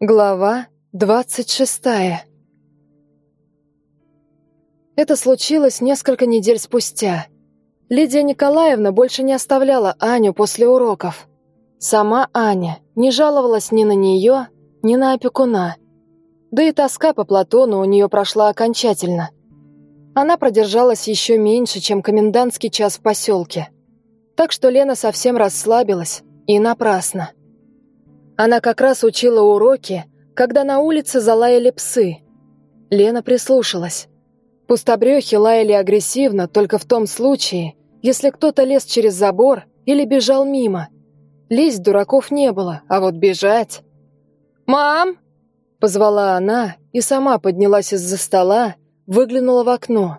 Глава двадцать шестая Это случилось несколько недель спустя. Лидия Николаевна больше не оставляла Аню после уроков. Сама Аня не жаловалась ни на нее, ни на опекуна. Да и тоска по Платону у нее прошла окончательно. Она продержалась еще меньше, чем комендантский час в поселке. Так что Лена совсем расслабилась, и напрасно. Она как раз учила уроки, когда на улице залаяли псы. Лена прислушалась. Пустобрехи лаяли агрессивно только в том случае, если кто-то лез через забор или бежал мимо. Лезть дураков не было, а вот бежать... «Мам!» — позвала она и сама поднялась из-за стола, выглянула в окно.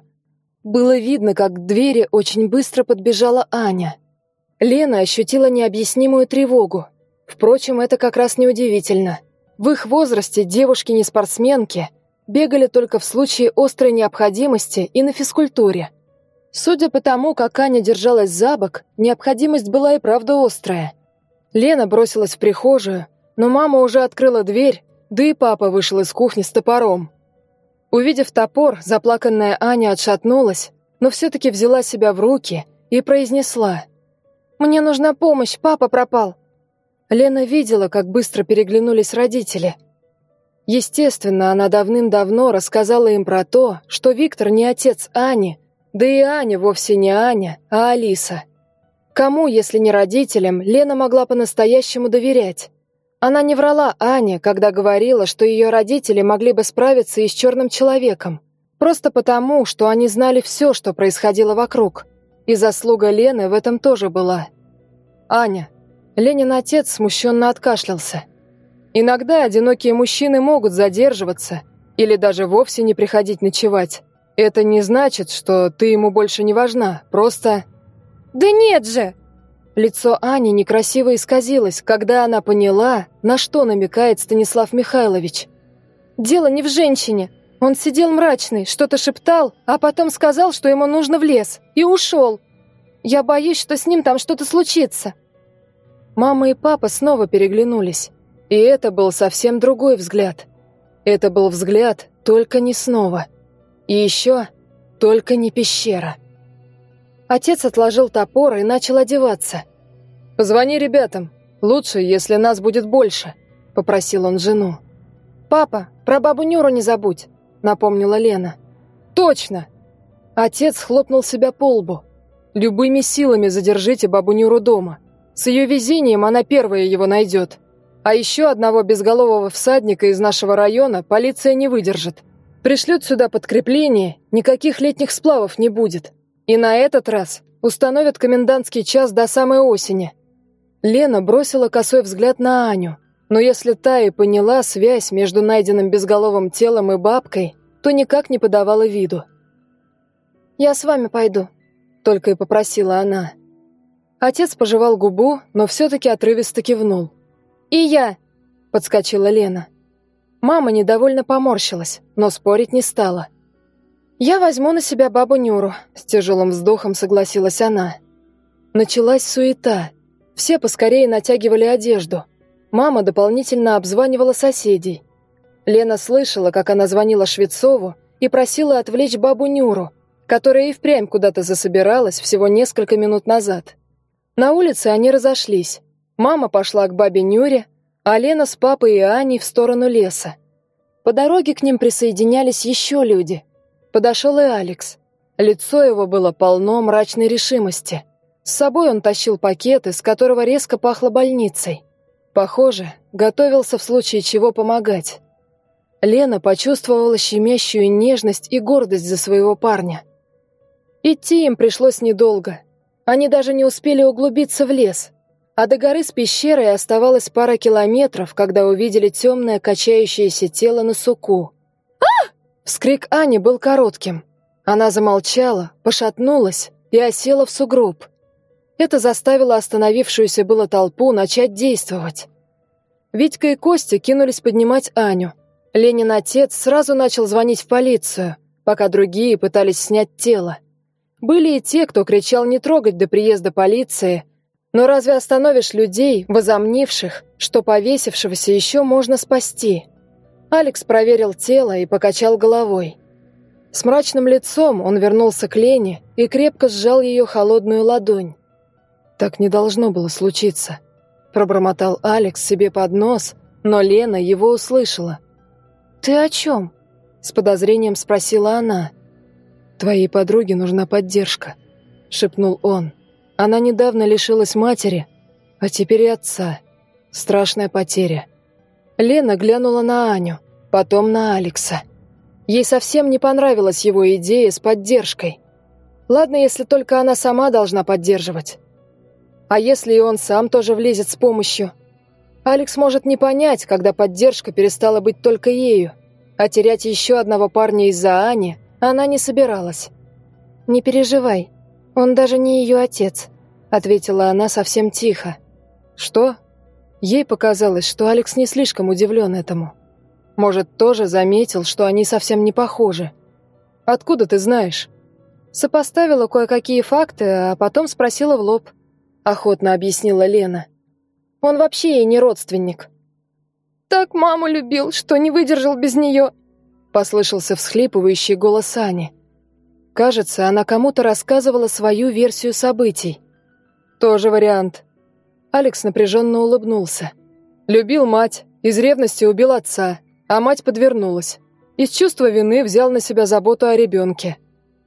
Было видно, как к двери очень быстро подбежала Аня. Лена ощутила необъяснимую тревогу. Впрочем, это как раз неудивительно. В их возрасте девушки не спортсменки, бегали только в случае острой необходимости и на физкультуре. Судя по тому, как Аня держалась за бок, необходимость была и правда острая. Лена бросилась в прихожую, но мама уже открыла дверь, да и папа вышел из кухни с топором. Увидев топор, заплаканная Аня отшатнулась, но все-таки взяла себя в руки и произнесла. «Мне нужна помощь, папа пропал». Лена видела, как быстро переглянулись родители. Естественно, она давным-давно рассказала им про то, что Виктор не отец Ани, да и Аня вовсе не Аня, а Алиса. Кому, если не родителям, Лена могла по-настоящему доверять? Она не врала Ане, когда говорила, что ее родители могли бы справиться и с черным человеком. Просто потому, что они знали все, что происходило вокруг. И заслуга Лены в этом тоже была. Аня, Ленин отец смущенно откашлялся. Иногда одинокие мужчины могут задерживаться или даже вовсе не приходить ночевать. Это не значит, что ты ему больше не важна, просто... «Да нет же!» Лицо Ани некрасиво исказилось, когда она поняла, на что намекает Станислав Михайлович. «Дело не в женщине. Он сидел мрачный, что-то шептал, а потом сказал, что ему нужно в лес, и ушел. Я боюсь, что с ним там что-то случится». Мама и папа снова переглянулись. И это был совсем другой взгляд. Это был взгляд только не снова. И еще только не пещера. Отец отложил топор и начал одеваться. «Позвони ребятам. Лучше, если нас будет больше», — попросил он жену. «Папа, про бабу Нюру не забудь», — напомнила Лена. «Точно!» Отец хлопнул себя по лбу. «Любыми силами задержите бабу Нюру дома. С ее везением она первая его найдет. А еще одного безголового всадника из нашего района полиция не выдержит. Пришлют сюда подкрепление, никаких летних сплавов не будет. И на этот раз установят комендантский час до самой осени. Лена бросила косой взгляд на Аню, но если та и поняла связь между найденным безголовым телом и бабкой, то никак не подавала виду. «Я с вами пойду», — только и попросила она. Отец пожевал губу, но все-таки отрывисто кивнул. «И я!» — подскочила Лена. Мама недовольно поморщилась, но спорить не стала. «Я возьму на себя бабу Нюру», — с тяжелым вздохом согласилась она. Началась суета. Все поскорее натягивали одежду. Мама дополнительно обзванивала соседей. Лена слышала, как она звонила Швецову и просила отвлечь бабу Нюру, которая и впрямь куда-то засобиралась всего несколько минут назад. На улице они разошлись. Мама пошла к бабе Нюре, а Лена с папой и Аней в сторону леса. По дороге к ним присоединялись еще люди. Подошел и Алекс. Лицо его было полно мрачной решимости. С собой он тащил пакет, из которого резко пахло больницей. Похоже, готовился в случае чего помогать. Лена почувствовала щемящую нежность и гордость за своего парня. Идти им пришлось недолго. Они даже не успели углубиться в лес, а до горы с пещерой оставалось пара километров, когда увидели темное качающееся тело на суку. а Вскрик Ани был коротким. Она замолчала, пошатнулась и осела в сугроб. Это заставило остановившуюся было толпу начать действовать. Витька и Костя кинулись поднимать Аню. Ленин отец сразу начал звонить в полицию, пока другие пытались снять тело. Были и те, кто кричал не трогать до приезда полиции, Но разве остановишь людей, возомнивших, что повесившегося еще можно спасти? Алекс проверил тело и покачал головой. С мрачным лицом он вернулся к Лене и крепко сжал ее холодную ладонь. «Так не должно было случиться», – пробормотал Алекс себе под нос, но Лена его услышала. «Ты о чем?» – с подозрением спросила она. «Твоей подруге нужна поддержка», – шепнул он. Она недавно лишилась матери, а теперь и отца. Страшная потеря. Лена глянула на Аню, потом на Алекса. Ей совсем не понравилась его идея с поддержкой. Ладно, если только она сама должна поддерживать. А если и он сам тоже влезет с помощью? Алекс может не понять, когда поддержка перестала быть только ею, а терять еще одного парня из-за Ани она не собиралась. «Не переживай, «Он даже не ее отец», — ответила она совсем тихо. «Что?» Ей показалось, что Алекс не слишком удивлен этому. Может, тоже заметил, что они совсем не похожи. «Откуда ты знаешь?» Сопоставила кое-какие факты, а потом спросила в лоб. Охотно объяснила Лена. «Он вообще ей не родственник». «Так маму любил, что не выдержал без нее», — послышался всхлипывающий голос Ани. Кажется, она кому-то рассказывала свою версию событий. Тоже вариант. Алекс напряженно улыбнулся. Любил мать, из ревности убил отца, а мать подвернулась. Из чувства вины взял на себя заботу о ребенке.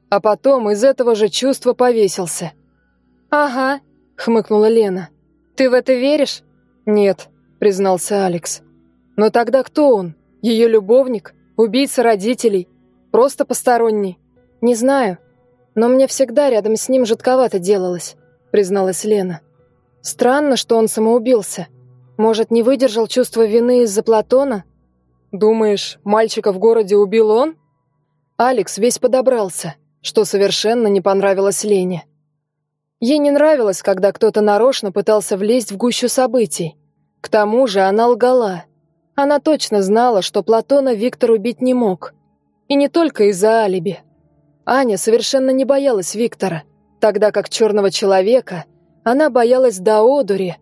А потом из этого же чувства повесился. «Ага», — хмыкнула Лена. «Ты в это веришь?» «Нет», — признался Алекс. «Но тогда кто он? Ее любовник? Убийца родителей? Просто посторонний?» «Не знаю, но мне всегда рядом с ним жутковато делалось», — призналась Лена. «Странно, что он самоубился. Может, не выдержал чувства вины из-за Платона?» «Думаешь, мальчика в городе убил он?» Алекс весь подобрался, что совершенно не понравилось Лене. Ей не нравилось, когда кто-то нарочно пытался влезть в гущу событий. К тому же она лгала. Она точно знала, что Платона Виктор убить не мог. И не только из-за алиби. Аня совершенно не боялась Виктора, тогда как черного человека она боялась до одури,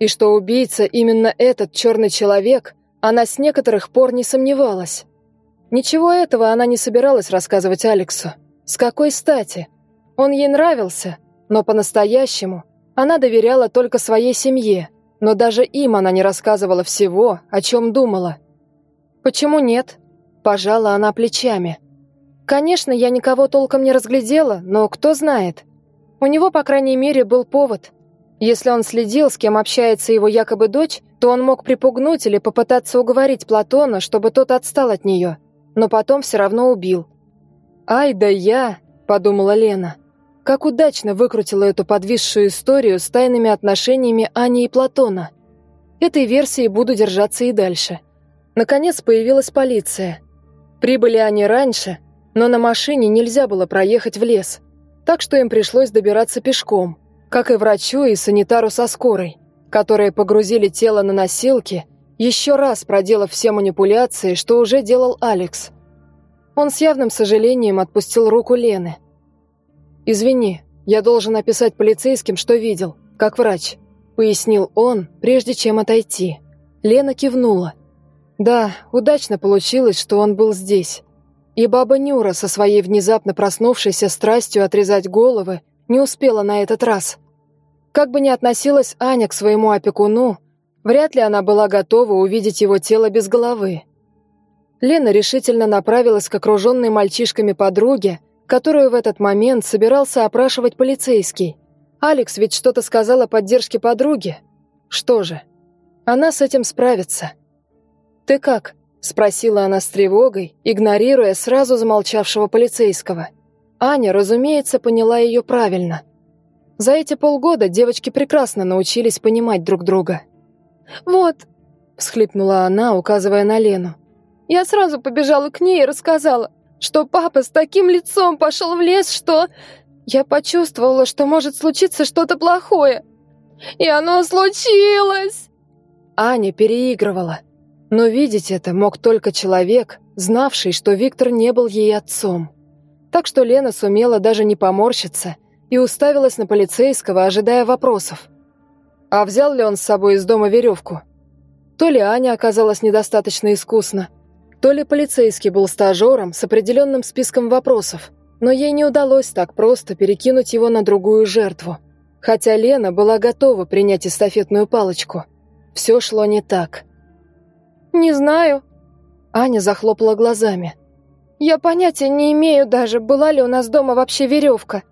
и что убийца именно этот черный человек, она с некоторых пор не сомневалась. Ничего этого она не собиралась рассказывать Алексу. С какой стати? Он ей нравился, но по-настоящему она доверяла только своей семье, но даже им она не рассказывала всего, о чем думала. «Почему нет?» – пожала она плечами – Конечно, я никого толком не разглядела, но кто знает. У него, по крайней мере, был повод. Если он следил, с кем общается его якобы дочь, то он мог припугнуть или попытаться уговорить Платона, чтобы тот отстал от нее, но потом все равно убил. «Ай да я!» – подумала Лена. Как удачно выкрутила эту подвисшую историю с тайными отношениями Ани и Платона. Этой версии буду держаться и дальше. Наконец появилась полиция. Прибыли они раньше – но на машине нельзя было проехать в лес, так что им пришлось добираться пешком, как и врачу и санитару со скорой, которые погрузили тело на носилки, еще раз проделав все манипуляции, что уже делал Алекс. Он с явным сожалением отпустил руку Лены. «Извини, я должен описать полицейским, что видел, как врач», пояснил он, прежде чем отойти. Лена кивнула. Да, удачно получилось, что он был здесь. И баба Нюра со своей внезапно проснувшейся страстью отрезать головы не успела на этот раз. Как бы ни относилась Аня к своему опекуну, вряд ли она была готова увидеть его тело без головы. Лена решительно направилась к окруженной мальчишками подруге, которую в этот момент собирался опрашивать полицейский. Алекс ведь что-то сказал о поддержке подруги. Что же, она с этим справится. «Ты как?» — спросила она с тревогой, игнорируя сразу замолчавшего полицейского. Аня, разумеется, поняла ее правильно. За эти полгода девочки прекрасно научились понимать друг друга. «Вот», — всхлипнула она, указывая на Лену. «Я сразу побежала к ней и рассказала, что папа с таким лицом пошел в лес, что... Я почувствовала, что может случиться что-то плохое. И оно случилось!» Аня переигрывала. Но видеть это мог только человек, знавший, что Виктор не был ей отцом. Так что Лена сумела даже не поморщиться и уставилась на полицейского, ожидая вопросов. А взял ли он с собой из дома веревку? То ли Аня оказалась недостаточно искусна, то ли полицейский был стажером с определенным списком вопросов, но ей не удалось так просто перекинуть его на другую жертву. Хотя Лена была готова принять эстафетную палочку. Все шло не так. «Не знаю». Аня захлопала глазами. «Я понятия не имею даже, была ли у нас дома вообще веревка.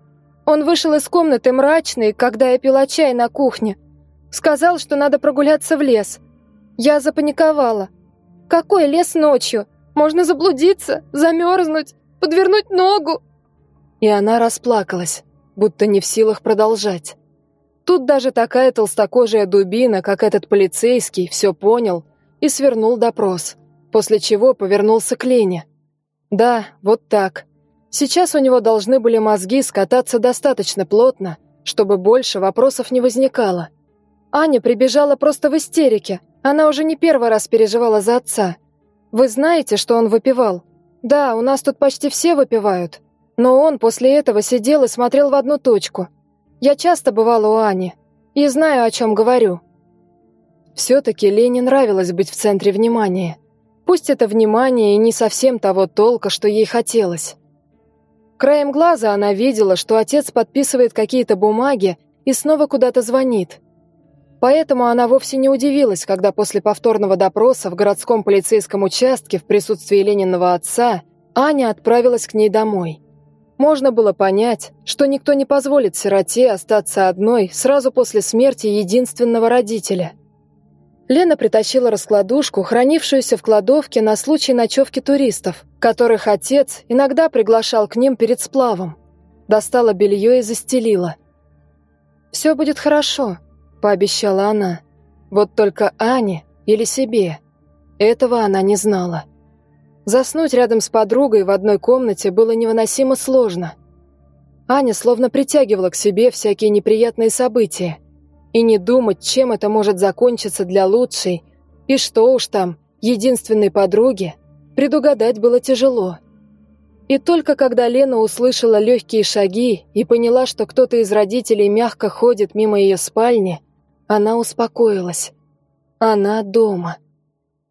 Он вышел из комнаты мрачный, когда я пила чай на кухне. Сказал, что надо прогуляться в лес. Я запаниковала. Какой лес ночью? Можно заблудиться, замерзнуть, подвернуть ногу. И она расплакалась, будто не в силах продолжать. Тут даже такая толстокожая дубина, как этот полицейский, все понял и свернул допрос, после чего повернулся к Лене. Да, вот так. Сейчас у него должны были мозги скататься достаточно плотно, чтобы больше вопросов не возникало. Аня прибежала просто в истерике. Она уже не первый раз переживала за отца. Вы знаете, что он выпивал? Да, у нас тут почти все выпивают. Но он после этого сидел и смотрел в одну точку. Я часто бывала у Ани и знаю, о чем говорю. Все-таки Лене нравилось быть в центре внимания. Пусть это внимание и не совсем того толка, что ей хотелось. Краем глаза она видела, что отец подписывает какие-то бумаги и снова куда-то звонит. Поэтому она вовсе не удивилась, когда после повторного допроса в городском полицейском участке в присутствии Лениного отца Аня отправилась к ней домой. Можно было понять, что никто не позволит сироте остаться одной сразу после смерти единственного родителя. Лена притащила раскладушку, хранившуюся в кладовке на случай ночевки туристов, которых отец иногда приглашал к ним перед сплавом. Достала белье и застелила. «Все будет хорошо», — пообещала она. Вот только Ане или себе. Этого она не знала. Заснуть рядом с подругой в одной комнате было невыносимо сложно. Аня словно притягивала к себе всякие неприятные события — и не думать, чем это может закончиться для лучшей, и что уж там, единственной подруги, предугадать было тяжело. И только когда Лена услышала легкие шаги и поняла, что кто-то из родителей мягко ходит мимо ее спальни, она успокоилась. Она дома.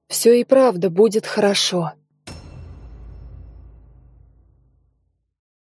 Все и правда будет хорошо.